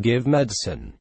give medicine.